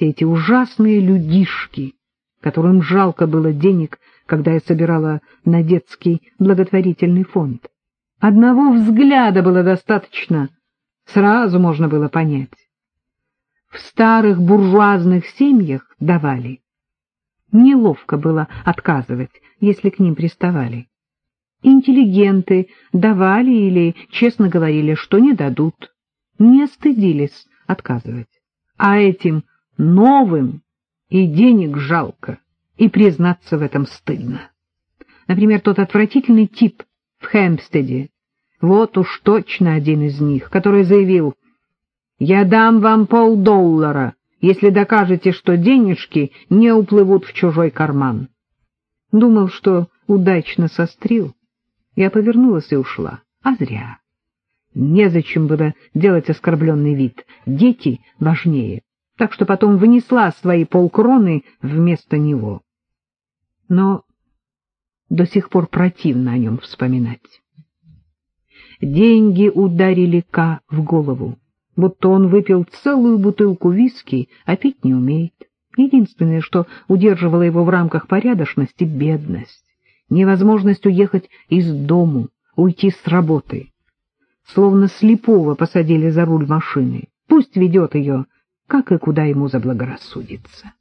все эти ужасные людишки, которым жалко было денег, когда я собирала на детский благотворительный фонд. Одного взгляда было достаточно, сразу можно было понять. В старых буржуазных семьях давали. Неловко было отказывать, если к ним приставали. Интеллигенты давали или честно говорили, что не дадут, не стыдились отказывать. А этим новым и денег жалко, и признаться в этом стыдно. Например, тот отвратительный тип в Хэмпстеде, вот уж точно один из них, который заявил, «Я дам вам полдоллара, если докажете, что денежки не уплывут в чужой карман». Думал, что удачно сострил. Я повернулась и ушла. А зря. Незачем было делать оскорбленный вид. Дети важнее. Так что потом вынесла свои полкроны вместо него. Но до сих пор противно о нем вспоминать. Деньги ударили Ка в голову, будто он выпил целую бутылку виски, а пить не умеет. Единственное, что удерживало его в рамках порядочности — бедность невозможность уехать из дому, уйти с работы. Словно слепого посадили за руль машины. Пусть ведет ее, как и куда ему заблагорассудится.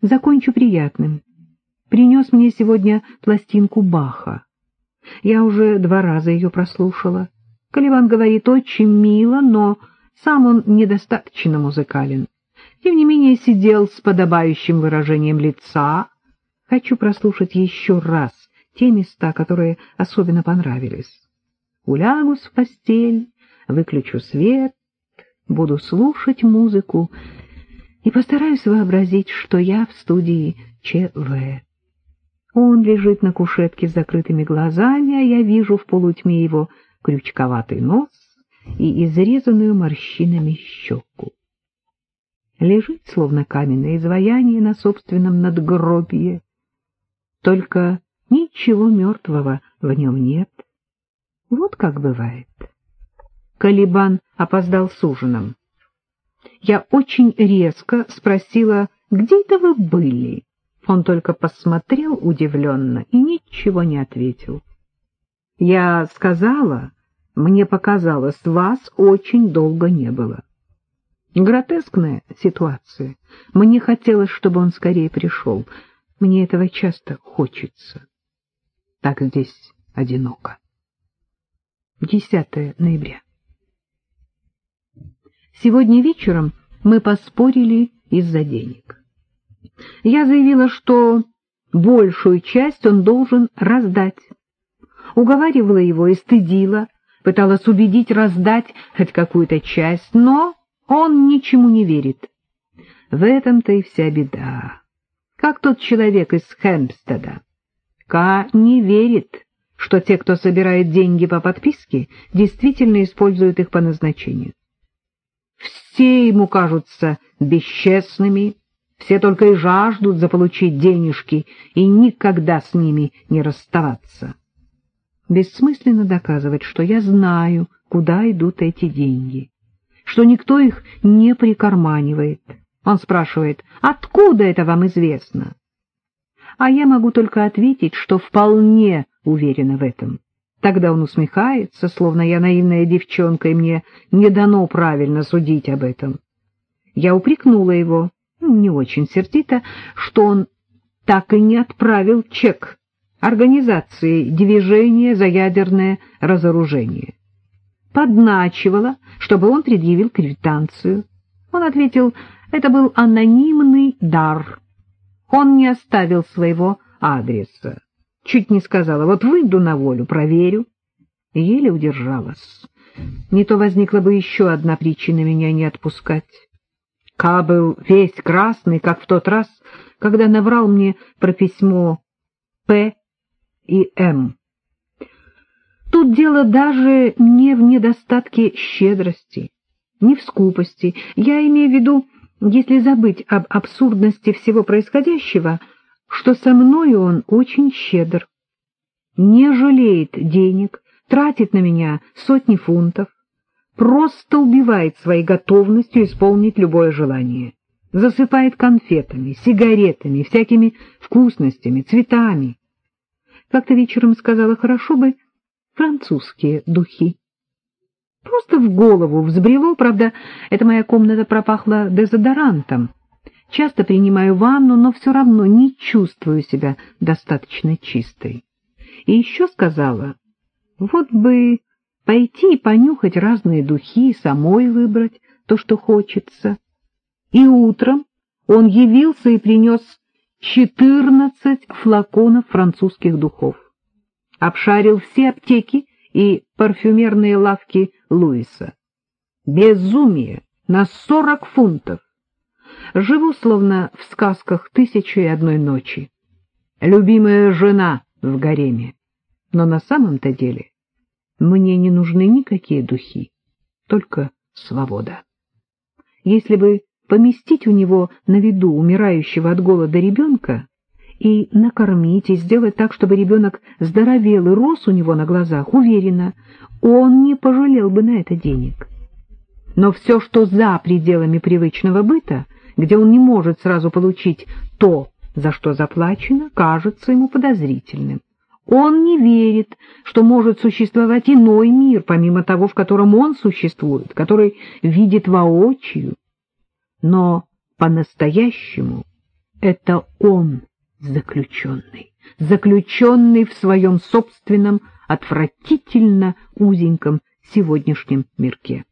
Закончу приятным. Принес мне сегодня пластинку Баха. Я уже два раза ее прослушала. Каливан говорит очень мило, но сам он недостаточно музыкален. Тем не менее сидел с подобающим выражением лица, Хочу прослушать еще раз те места, которые особенно понравились. Улягусь в постель, выключу свет, буду слушать музыку и постараюсь вообразить, что я в студии ЧВ. Он лежит на кушетке с закрытыми глазами, а я вижу в полутьме его крючковатый нос и изрезанную морщинами щеку. Лежит, словно каменное изваяние на собственном надгробье, только ничего мертвого в нем нет. Вот как бывает. Калибан опоздал с ужином. Я очень резко спросила, где это вы были? Он только посмотрел удивленно и ничего не ответил. Я сказала, мне показалось, вас очень долго не было. Гротескная ситуация. Мне хотелось, чтобы он скорее пришел. Мне этого часто хочется. Так здесь одиноко. 10 ноября. Сегодня вечером мы поспорили из-за денег. Я заявила, что большую часть он должен раздать. Уговаривала его и стыдила, пыталась убедить раздать хоть какую-то часть, но он ничему не верит. В этом-то и вся беда как тот человек из Хэмпстеда. Ка не верит, что те, кто собирает деньги по подписке, действительно используют их по назначению. Все ему кажутся бесчестными, все только и жаждут заполучить денежки и никогда с ними не расставаться. Бессмысленно доказывать, что я знаю, куда идут эти деньги, что никто их не прикарманивает, он спрашивает, откуда это вам известно? А я могу только ответить, что вполне уверена в этом. Тогда он усмехается, словно я наивная девчонка, и мне не дано правильно судить об этом. Я упрекнула его, ну, не очень сердито, что он так и не отправил чек организации движения за ядерное разоружение. Подначивала, чтобы он предъявил квитанцию. Он ответил, это был анонимный дар. Он не оставил своего адреса. Чуть не сказала, вот выйду на волю, проверю. Еле удержалась. Не то возникла бы еще одна причина меня не отпускать. Ка был весь красный, как в тот раз, когда наврал мне про письмо П и М. Тут дело даже не в недостатке щедрости, не в скупости. Я имею в виду если забыть об абсурдности всего происходящего, что со мною он очень щедр, не жалеет денег, тратит на меня сотни фунтов, просто убивает своей готовностью исполнить любое желание. засыпает конфетами, сигаретами, всякими вкусностями, цветами. Как-то вечером сказала, хорошо бы французские духи. Просто в голову взбрело, правда, эта моя комната пропахла дезодорантом. Часто принимаю ванну, но все равно не чувствую себя достаточно чистой. И еще сказала, вот бы пойти и понюхать разные духи, самой выбрать то, что хочется. И утром он явился и принес четырнадцать флаконов французских духов. Обшарил все аптеки и парфюмерные лавки Луиса. Безумие на сорок фунтов. Живу, словно в сказках «Тысячи и одной ночи». Любимая жена в гареме. Но на самом-то деле мне не нужны никакие духи, только свобода. Если бы поместить у него на виду умирающего от голода ребенка и накормить, и сделать так, чтобы ребенок здоровел и рос у него на глазах, уверенно, он не пожалел бы на это денег. Но все, что за пределами привычного быта, где он не может сразу получить то, за что заплачено, кажется ему подозрительным. Он не верит, что может существовать иной мир, помимо того, в котором он существует, который видит воочию. Но по-настоящему это он заключенный, заключенный в своем собственном отвратительно узеньком сегодняшнем мирке.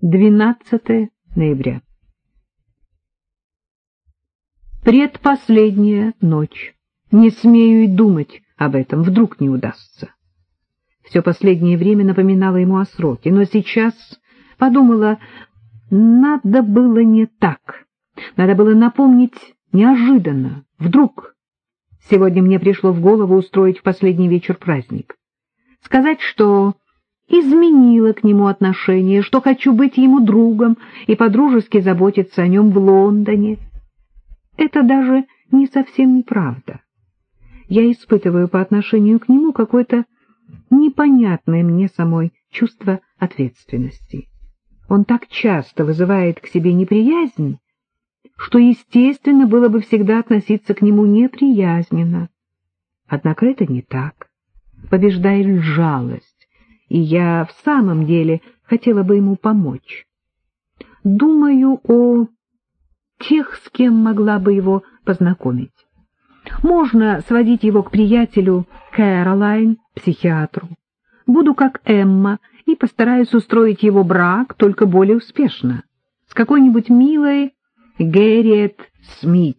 12 ноября. Предпоследняя ночь. Не смею и думать об этом, вдруг не удастся. Все последнее время напоминало ему о сроке, но сейчас подумала, надо было не так. Надо было напомнить неожиданно, вдруг. Сегодня мне пришло в голову устроить в последний вечер праздник. Сказать, что изменила к нему отношение, что хочу быть ему другом и подружески заботиться о нем в Лондоне. Это даже не совсем неправда. Я испытываю по отношению к нему какое-то непонятное мне самой чувство ответственности. Он так часто вызывает к себе неприязнь, что, естественно, было бы всегда относиться к нему неприязненно. Однако это не так. Побеждает жалость, и я в самом деле хотела бы ему помочь. Думаю о тех, с кем могла бы его познакомить. Можно сводить его к приятелю Кэролайн, психиатру. Буду как Эмма и постараюсь устроить его брак только более успешно. С какой-нибудь милой Гэрриет Смит.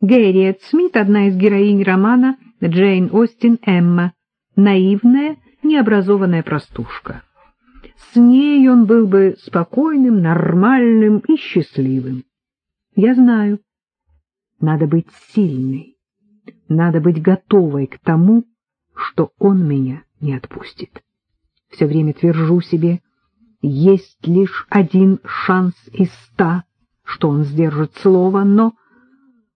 Гэрриет Смит — одна из героинь романа Джейн Остин «Эмма», наивная, необразованная простушка. С ней он был бы спокойным, нормальным и счастливым. Я знаю, надо быть сильной, надо быть готовой к тому, что он меня не отпустит. Все время твержу себе, есть лишь один шанс из ста, что он сдержит слово, но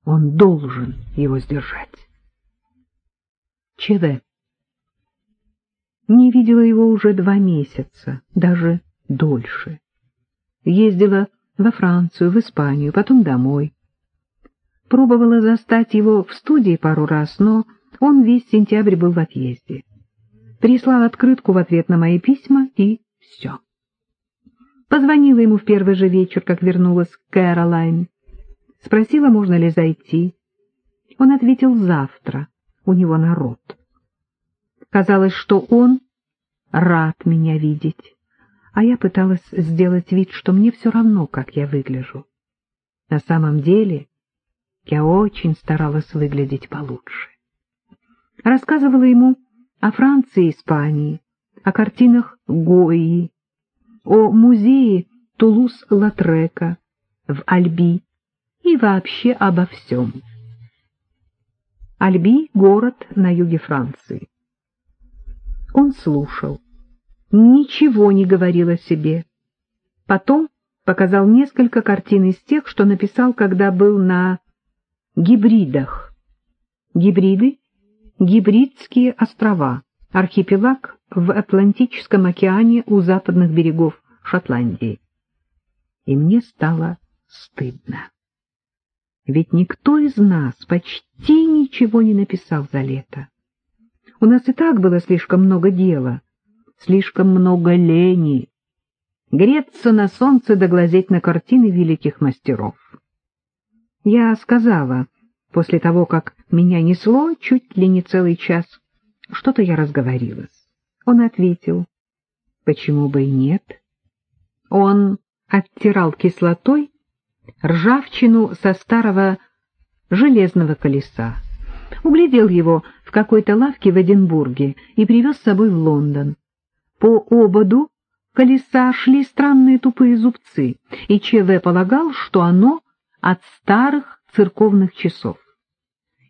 он должен его сдержать. ЧВ не видела его уже два месяца, даже дольше. Ездила во Францию, в Испанию, потом домой. Пробовала застать его в студии пару раз, но он весь сентябрь был в отъезде. Прислал открытку в ответ на мои письма, и все. Позвонила ему в первый же вечер, как вернулась Кэролайн. Спросила, можно ли зайти. Он ответил завтра, у него народ. Казалось, что он рад меня видеть, а я пыталась сделать вид, что мне все равно, как я выгляжу. На самом деле я очень старалась выглядеть получше. Рассказывала ему о Франции и Испании, о картинах Гои, о музее Тулус-Латрека в Альби и вообще обо всем. Альби — город на юге Франции. Он слушал, ничего не говорил о себе. Потом показал несколько картин из тех, что написал, когда был на гибридах. Гибриды — гибридские острова, архипелаг в Атлантическом океане у западных берегов Шотландии. и мне стало стыдно. Ведь никто из нас почти ничего не написал за лето. У нас и так было слишком много дела, слишком много лени. Греться на солнце да глазеть на картины великих мастеров. Я сказала, после того, как меня несло чуть ли не целый час, что-то я разговорилась. Он ответил, почему бы и нет. Он оттирал кислотой ржавчину со старого железного колеса, углядел его в какой-то лавке в Эдинбурге и привез с собой в Лондон. По ободу колеса шли странные тупые зубцы, и ЧВ полагал, что оно от старых церковных часов.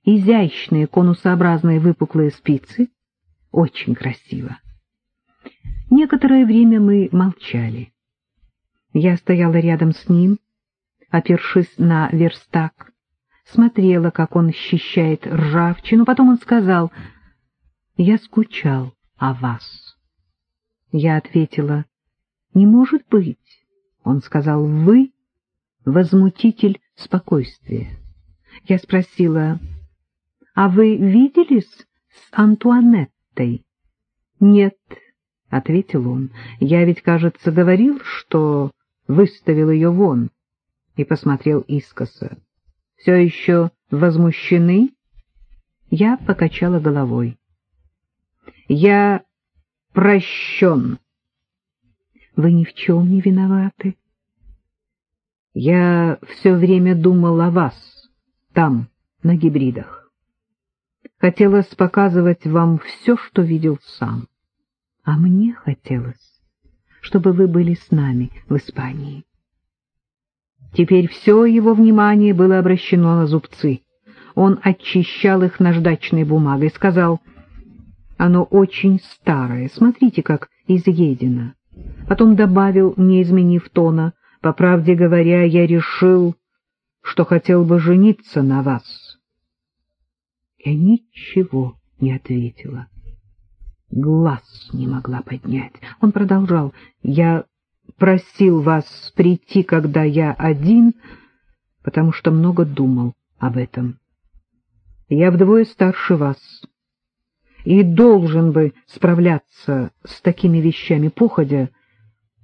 Изящные конусообразные выпуклые спицы, очень красиво. Некоторое время мы молчали. Я стояла рядом с ним, опершись на верстак, смотрела, как он счищает ржавчину, потом он сказал, «Я скучал о вас». Я ответила, «Не может быть». Он сказал, «Вы — возмутитель спокойствия». Я спросила, «А вы виделись с Антуанеттой?» «Нет», — ответил он, — «я ведь, кажется, говорил, что выставил ее вон» и посмотрел искоса. «Все еще возмущены?» Я покачала головой. «Я прощен». «Вы ни в чем не виноваты». «Я все время думал о вас, там, на гибридах. Хотелось показывать вам все, что видел сам. А мне хотелось, чтобы вы были с нами в Испании». Теперь все его внимание было обращено на зубцы. Он очищал их наждачной бумагой, сказал, «Оно очень старое, смотрите, как изъедено». Потом добавил, не изменив тона, «По правде говоря, я решил, что хотел бы жениться на вас». Я ничего не ответила. Глаз не могла поднять. Он продолжал, «Я просил вас прийти, когда я один, потому что много думал об этом. Я вдвое старше вас и должен бы справляться с такими вещами походя,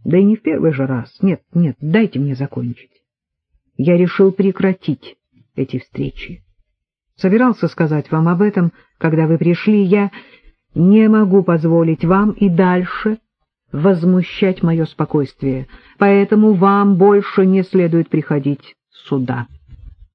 да и не в первый же раз. Нет, нет, дайте мне закончить. Я решил прекратить эти встречи. Собирался сказать вам об этом, когда вы пришли. Я не могу позволить вам и дальше возмущать мое спокойствие, поэтому вам больше не следует приходить сюда.